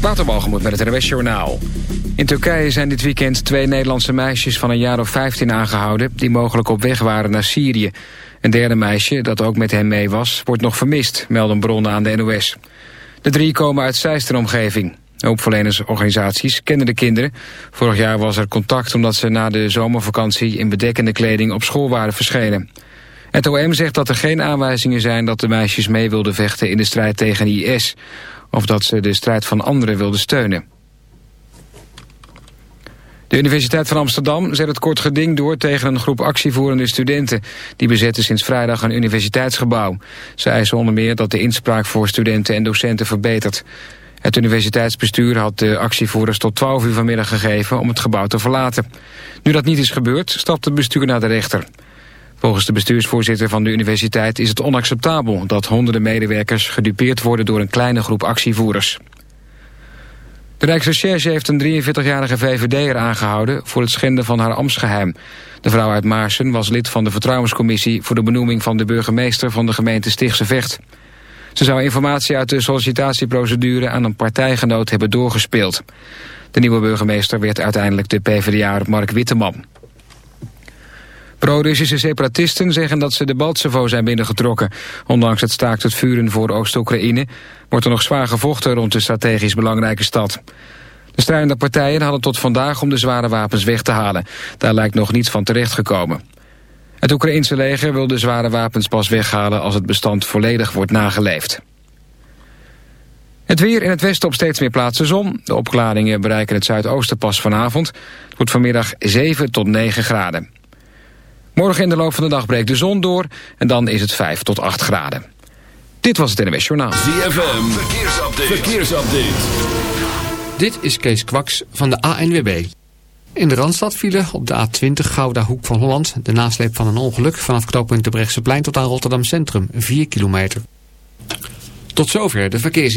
Waterbalgemoed met het RWS Journaal. In Turkije zijn dit weekend twee Nederlandse meisjes van een jaar of 15 aangehouden... die mogelijk op weg waren naar Syrië. Een derde meisje, dat ook met hen mee was, wordt nog vermist... melden bronnen aan de NOS. De drie komen uit Zeist omgeving. Hulpverlenersorganisaties kennen de kinderen. Vorig jaar was er contact omdat ze na de zomervakantie... in bedekkende kleding op school waren verschenen. Het OM zegt dat er geen aanwijzingen zijn dat de meisjes mee wilden vechten... in de strijd tegen IS of dat ze de strijd van anderen wilden steunen. De Universiteit van Amsterdam zet het kort geding door tegen een groep actievoerende studenten. Die bezetten sinds vrijdag een universiteitsgebouw. Ze eisen onder meer dat de inspraak voor studenten en docenten verbetert. Het universiteitsbestuur had de actievoerders tot 12 uur vanmiddag gegeven om het gebouw te verlaten. Nu dat niet is gebeurd, stapt het bestuur naar de rechter. Volgens de bestuursvoorzitter van de universiteit is het onacceptabel dat honderden medewerkers gedupeerd worden door een kleine groep actievoerders. De Rijksrecherche heeft een 43-jarige VVD'er aangehouden voor het schenden van haar ambtsgeheim. De vrouw uit Maarsen was lid van de vertrouwenscommissie voor de benoeming van de burgemeester van de gemeente Stichtse Vecht. Ze zou informatie uit de sollicitatieprocedure aan een partijgenoot hebben doorgespeeld. De nieuwe burgemeester werd uiteindelijk de PvdA Mark Witteman. Pro-Russische separatisten zeggen dat ze de Baltsevo zijn binnengetrokken. Ondanks het staakt het vuren voor Oost-Oekraïne... wordt er nog zwaar gevochten rond de strategisch belangrijke stad. De strijdende partijen hadden tot vandaag om de zware wapens weg te halen. Daar lijkt nog niets van terechtgekomen. Het Oekraïense leger wil de zware wapens pas weghalen... als het bestand volledig wordt nageleefd. Het weer in het westen op steeds meer plaatsen zon. De opklaringen bereiken het zuidoosten pas vanavond. Het wordt vanmiddag 7 tot 9 graden. Morgen in de loop van de dag breekt de zon door en dan is het 5 tot 8 graden. Dit was het NWS Journaal. ZFM, verkeersupdate. verkeersupdate. Dit is Kees Kwaks van de ANWB. In de Randstad vielen op de A20 Gouda Hoek van Holland... de nasleep van een ongeluk vanaf knooppunt de plein tot aan Rotterdam Centrum, 4 kilometer. Tot zover de verkeers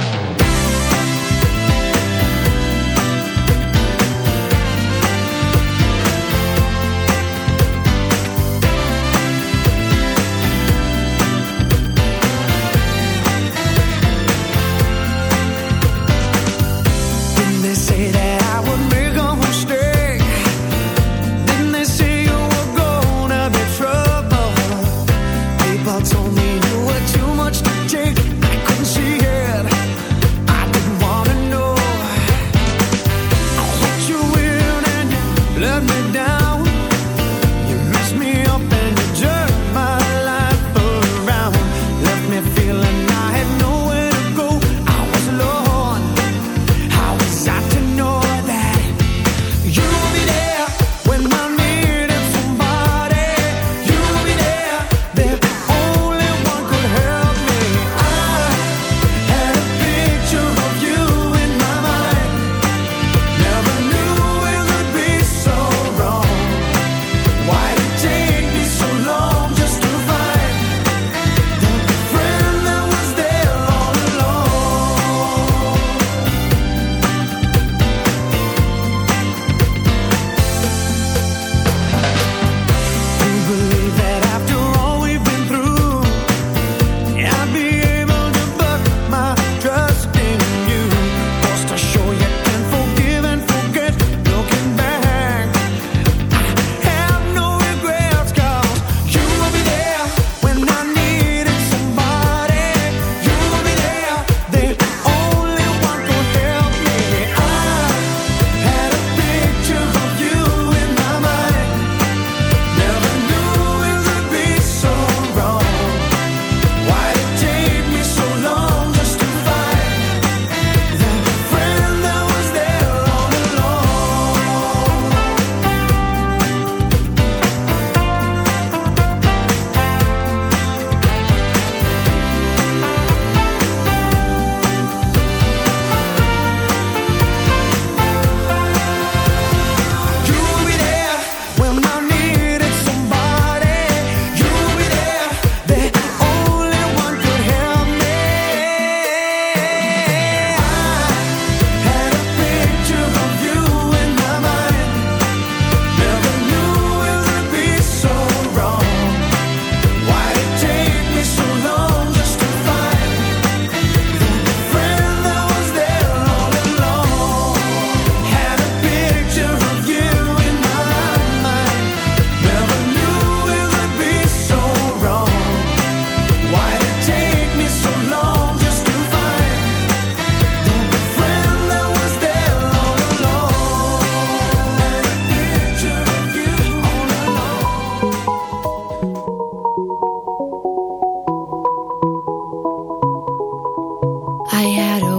I had a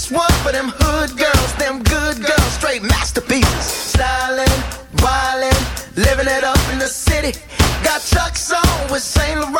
just one for them hood girls, them good girls, straight masterpieces. Styling, wildin', living it up in the city. Got Chuck's on with Saint Laurent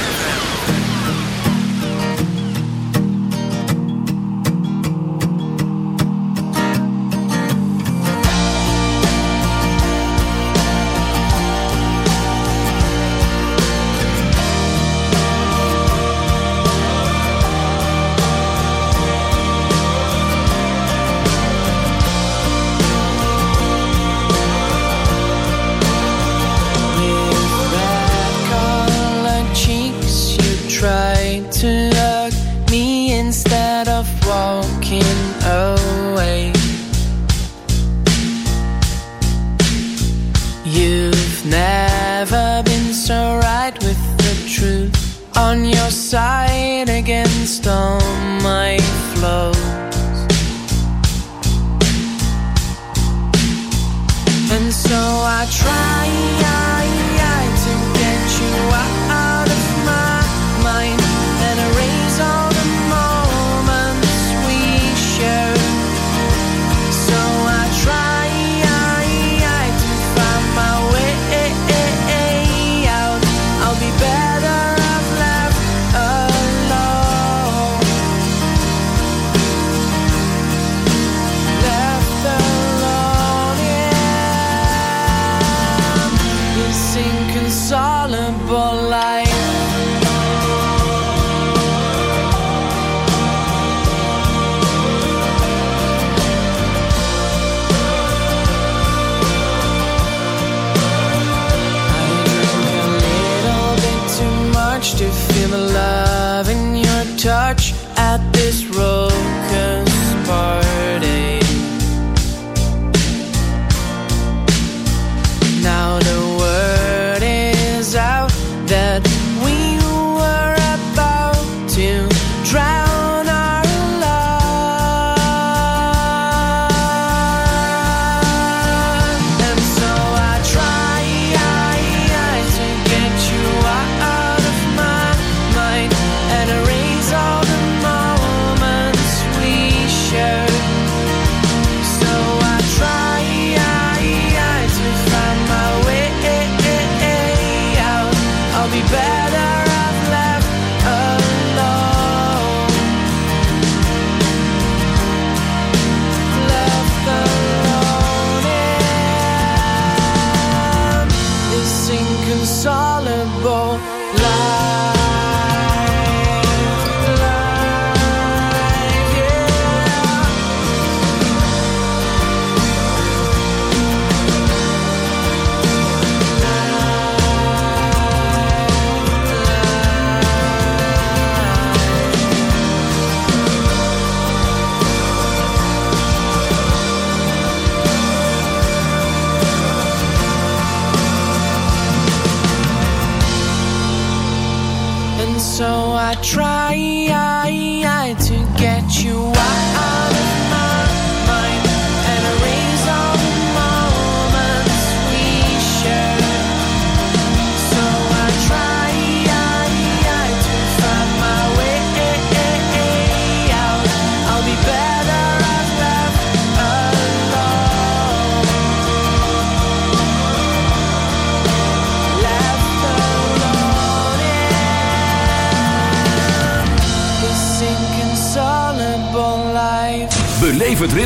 I try. I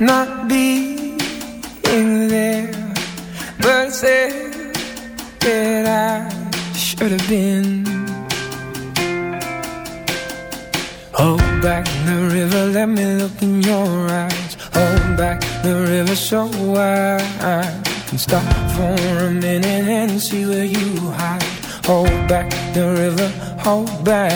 not being there, but it said that I should have been. Hold back the river, let me look in your eyes. Hold back the river so I can stop for a minute and see where you hide. Hold back the river, hold back